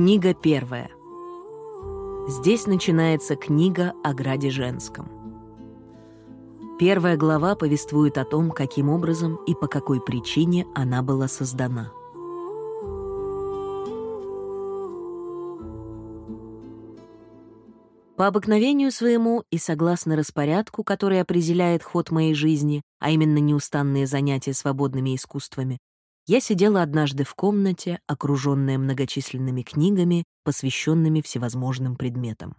Книга первая. Здесь начинается книга о граде женском. Первая глава повествует о том, каким образом и по какой причине она была создана. По обыкновению своему и согласно распорядку, который определяет ход моей жизни, а именно неустанные занятия свободными искусствами, я сидела однажды в комнате, окруженная многочисленными книгами, посвященными всевозможным предметам.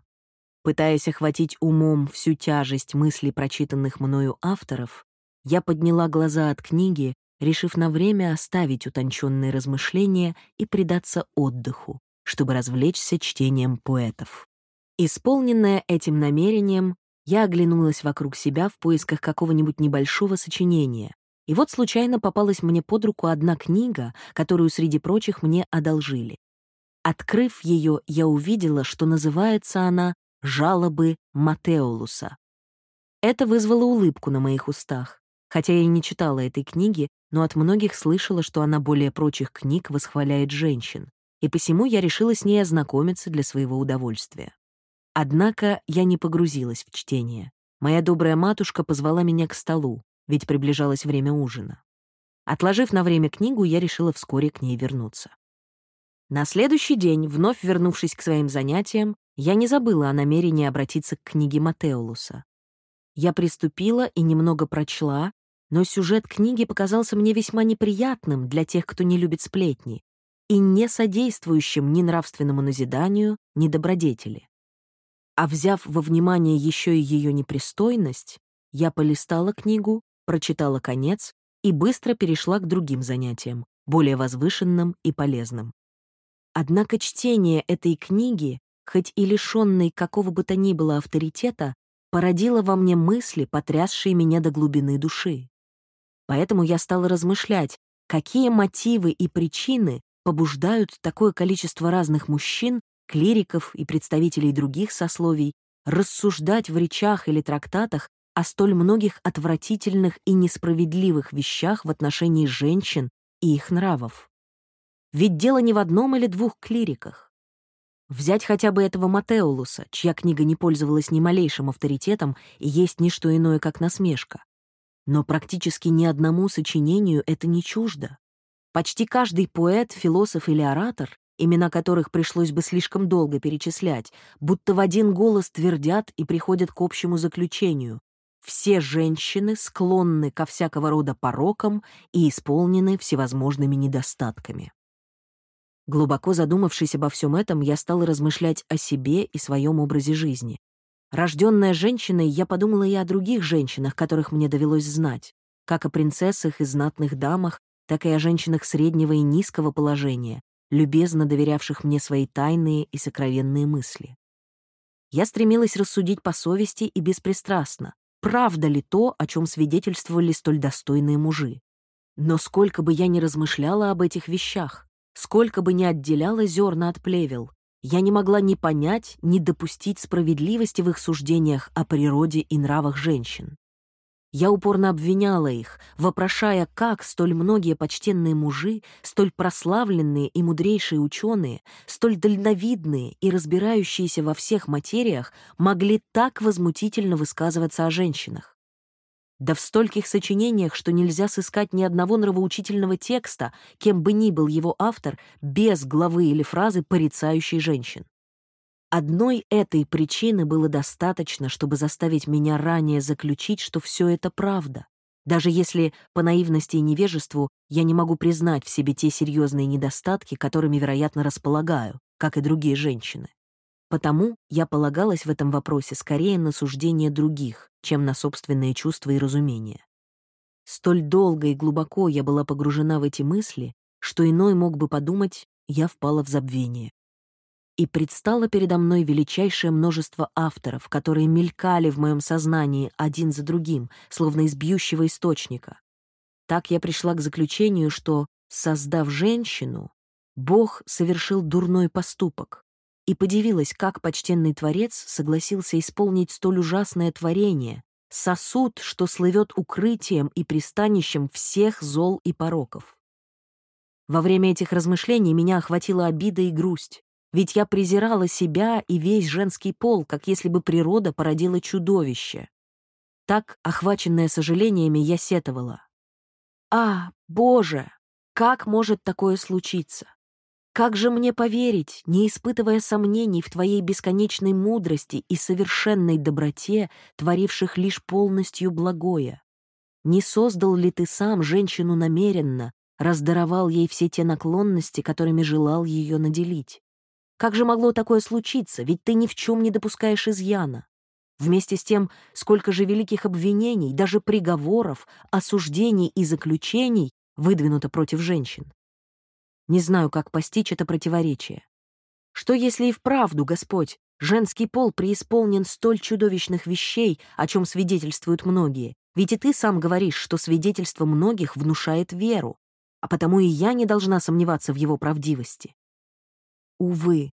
Пытаясь охватить умом всю тяжесть мыслей прочитанных мною авторов, я подняла глаза от книги, решив на время оставить утонченные размышления и предаться отдыху, чтобы развлечься чтением поэтов. Исполненная этим намерением, я оглянулась вокруг себя в поисках какого-нибудь небольшого сочинения, и вот случайно попалась мне под руку одна книга, которую среди прочих мне одолжили. Открыв ее, я увидела, что называется она «Жалобы Матеолуса». Это вызвало улыбку на моих устах. Хотя я и не читала этой книги, но от многих слышала, что она более прочих книг восхваляет женщин, и посему я решила с ней ознакомиться для своего удовольствия. Однако я не погрузилась в чтение. Моя добрая матушка позвала меня к столу ведь приближалось время ужина. Отложив на время книгу, я решила вскоре к ней вернуться. На следующий день, вновь вернувшись к своим занятиям, я не забыла о намерении обратиться к книге Матеолуса. Я приступила и немного прочла, но сюжет книги показался мне весьма неприятным для тех, кто не любит сплетни, и не содействующим ни нравственному назиданию, ни добродетели. А взяв во внимание еще и ее непристойность, я полистала книгу прочитала конец и быстро перешла к другим занятиям, более возвышенным и полезным. Однако чтение этой книги, хоть и лишенной какого бы то ни было авторитета, породило во мне мысли, потрясшие меня до глубины души. Поэтому я стала размышлять, какие мотивы и причины побуждают такое количество разных мужчин, клириков и представителей других сословий рассуждать в речах или трактатах о столь многих отвратительных и несправедливых вещах в отношении женщин и их нравов. Ведь дело не в одном или двух клириках. Взять хотя бы этого Матеолуса, чья книга не пользовалась ни малейшим авторитетом и есть не что иное, как насмешка. Но практически ни одному сочинению это не чуждо. Почти каждый поэт, философ или оратор, имена которых пришлось бы слишком долго перечислять, будто в один голос твердят и приходят к общему заключению. Все женщины склонны ко всякого рода порокам и исполнены всевозможными недостатками. Глубоко задумавшись обо всем этом, я стала размышлять о себе и своем образе жизни. Рожденная женщиной, я подумала и о других женщинах, которых мне довелось знать, как о принцессах и знатных дамах, так и о женщинах среднего и низкого положения, любезно доверявших мне свои тайные и сокровенные мысли. Я стремилась рассудить по совести и беспристрастно, правда ли то, о чем свидетельствовали столь достойные мужи. Но сколько бы я ни размышляла об этих вещах, сколько бы ни отделяла зерна от плевел, я не могла ни понять, ни допустить справедливости в их суждениях о природе и нравах женщин. Я упорно обвиняла их, вопрошая, как столь многие почтенные мужи, столь прославленные и мудрейшие ученые, столь дальновидные и разбирающиеся во всех материях могли так возмутительно высказываться о женщинах. Да в стольких сочинениях, что нельзя сыскать ни одного нравоучительного текста, кем бы ни был его автор, без главы или фразы, порицающей женщин. Одной этой причины было достаточно, чтобы заставить меня ранее заключить, что все это правда, даже если по наивности и невежеству я не могу признать в себе те серьезные недостатки, которыми, вероятно, располагаю, как и другие женщины. Потому я полагалась в этом вопросе скорее на суждение других, чем на собственные чувства и разумения. Столь долго и глубоко я была погружена в эти мысли, что иной мог бы подумать, я впала в забвение и предстало передо мной величайшее множество авторов, которые мелькали в моем сознании один за другим, словно из бьющего источника. Так я пришла к заключению, что, создав женщину, Бог совершил дурной поступок, и подивилась, как почтенный Творец согласился исполнить столь ужасное творение, сосуд, что слывет укрытием и пристанищем всех зол и пороков. Во время этих размышлений меня охватила обида и грусть. Ведь я презирала себя и весь женский пол, как если бы природа породила чудовище. Так, охваченная сожалениями, я сетовала. «А, Боже, как может такое случиться? Как же мне поверить, не испытывая сомнений в Твоей бесконечной мудрости и совершенной доброте, творивших лишь полностью благое? Не создал ли Ты сам женщину намеренно, раздаровал ей все те наклонности, которыми желал ее наделить? Как же могло такое случиться, ведь Ты ни в чем не допускаешь изъяна? Вместе с тем, сколько же великих обвинений, даже приговоров, осуждений и заключений выдвинуто против женщин. Не знаю, как постичь это противоречие. Что если и вправду, Господь, женский пол преисполнен столь чудовищных вещей, о чем свидетельствуют многие? Ведь и ты сам говоришь, что свидетельство многих внушает веру, а потому и я не должна сомневаться в его правдивости. Увы.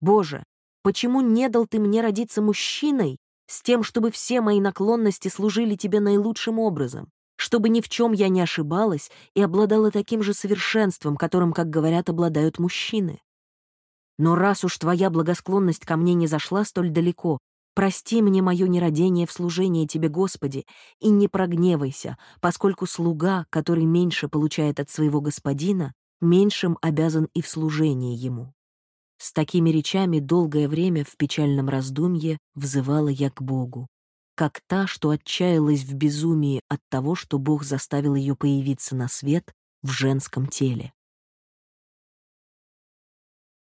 Боже, почему не дал ты мне родиться мужчиной с тем, чтобы все мои наклонности служили тебе наилучшим образом? чтобы ни в чем я не ошибалась и обладала таким же совершенством, которым, как говорят, обладают мужчины. Но раз уж твоя благосклонность ко мне не зашла столь далеко, прости мне мое нерадение в служении тебе, Господи, и не прогневайся, поскольку слуга, который меньше получает от своего господина, меньшим обязан и в служении ему. С такими речами долгое время в печальном раздумье взывала я к Богу как та, что отчаялась в безумии от того, что Бог заставил ее появиться на свет в женском теле.